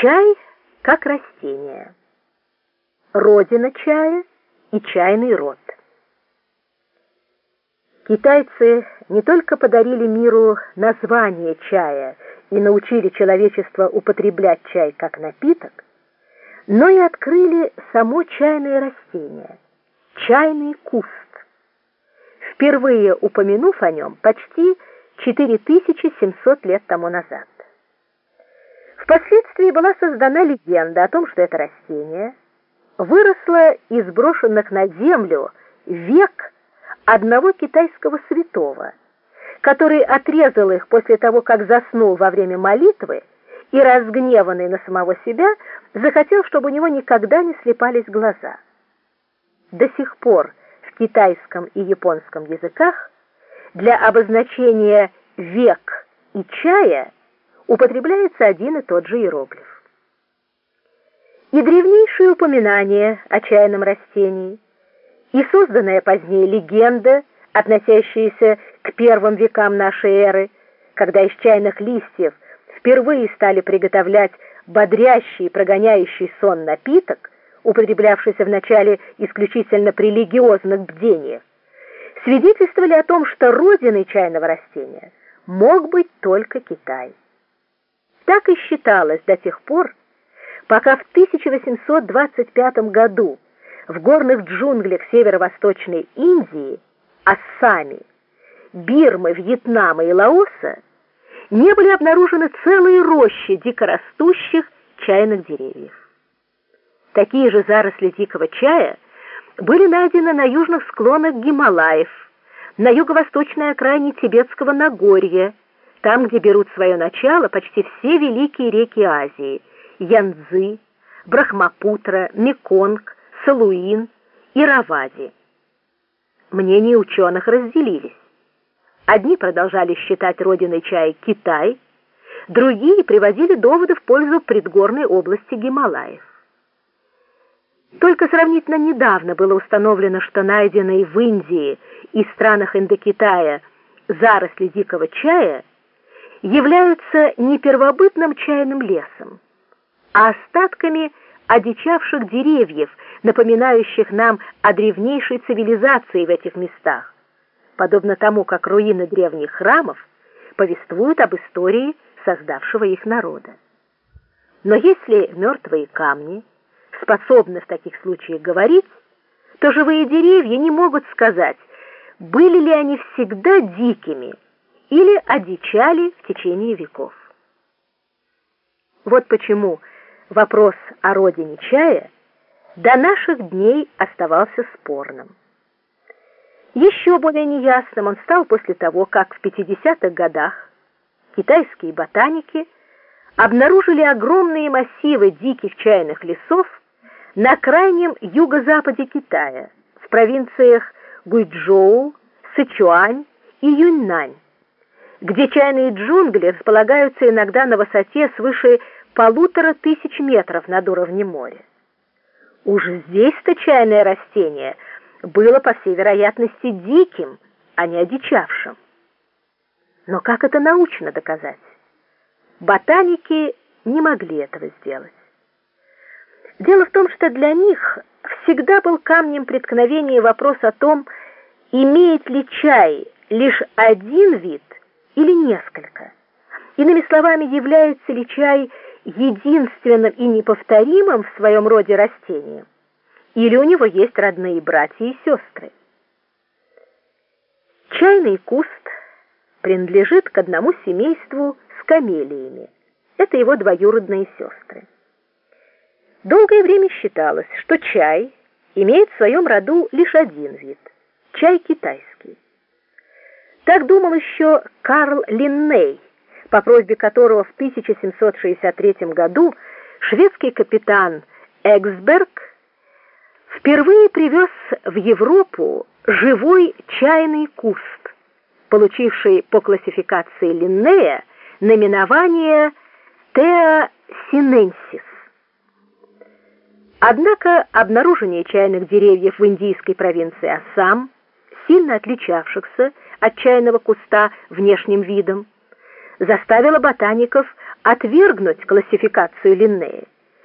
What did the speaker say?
Чай как растение. Родина чая и чайный род. Китайцы не только подарили миру название чая и научили человечество употреблять чай как напиток, но и открыли само чайное растение – чайный куст. Впервые упомянув о нем почти 4700 лет тому назад. Впоследствии была создана легенда о том, что это растение выросло из брошенных на землю век одного китайского святого, который отрезал их после того, как заснул во время молитвы и, разгневанный на самого себя, захотел, чтобы у него никогда не слепались глаза. До сих пор в китайском и японском языках для обозначения «век» и «чая» употребляется один и тот же иероглиф. И древнейшие упоминания о чайном растении, и созданная позднее легенда, относящаяся к первым векам нашей эры, когда из чайных листьев впервые стали приготовлять бодрящий и прогоняющий сон напиток, употреблявшийся вначале исключительно при религиозных бдениях, свидетельствовали о том, что родиной чайного растения мог быть только Китай. Так и считалось до тех пор, пока в 1825 году в горных джунглях северо-восточной Индии, Ассами, Бирмы, Вьетнама и Лаоса не были обнаружены целые рощи дикорастущих чайных деревьев. Такие же заросли дикого чая были найдены на южных склонах Гималаев, на юго-восточной окраине Тибетского Нагорья, там, где берут свое начало почти все великие реки Азии – Янцзы, Брахмапутра, Меконг, Салуин и Равади. Мнения ученых разделились. Одни продолжали считать родиной чая Китай, другие приводили доводы в пользу предгорной области Гималаев. Только сравнительно недавно было установлено, что найденные в Индии и странах Индокитая заросли дикого чая – являются не первобытным чайным лесом, а остатками одичавших деревьев, напоминающих нам о древнейшей цивилизации в этих местах, подобно тому, как руины древних храмов повествуют об истории создавшего их народа. Но если мертвые камни способны в таких случаях говорить, то живые деревья не могут сказать, были ли они всегда дикими, или одичали в течение веков. Вот почему вопрос о родине чая до наших дней оставался спорным. Еще более неясным он стал после того, как в 50-х годах китайские ботаники обнаружили огромные массивы диких чайных лесов на крайнем юго-западе Китая, в провинциях Гуйчжоу, Сычуань и Юньнань где чайные джунгли располагаются иногда на высоте свыше полутора тысяч метров над уровнем моря. Уж здесь-то чайное растение было, по всей вероятности, диким, а не одичавшим. Но как это научно доказать? Ботаники не могли этого сделать. Дело в том, что для них всегда был камнем преткновения вопрос о том, имеет ли чай лишь один вид или несколько. Иными словами, является ли чай единственным и неповторимым в своем роде растением, или у него есть родные братья и сестры. Чайный куст принадлежит к одному семейству с камелиями. Это его двоюродные сестры. Долгое время считалось, что чай имеет в своем роду лишь один вид – чай китайский. Так думал еще Карл Линней, по просьбе которого в 1763 году шведский капитан Эксберг впервые привез в Европу живой чайный куст, получивший по классификации Линнея наименование Теа синенсис. Однако обнаружение чайных деревьев в индийской провинции Ассам, сильно отличавшихся от чайного куста внешним видом, заставило ботаников отвергнуть классификацию Линнея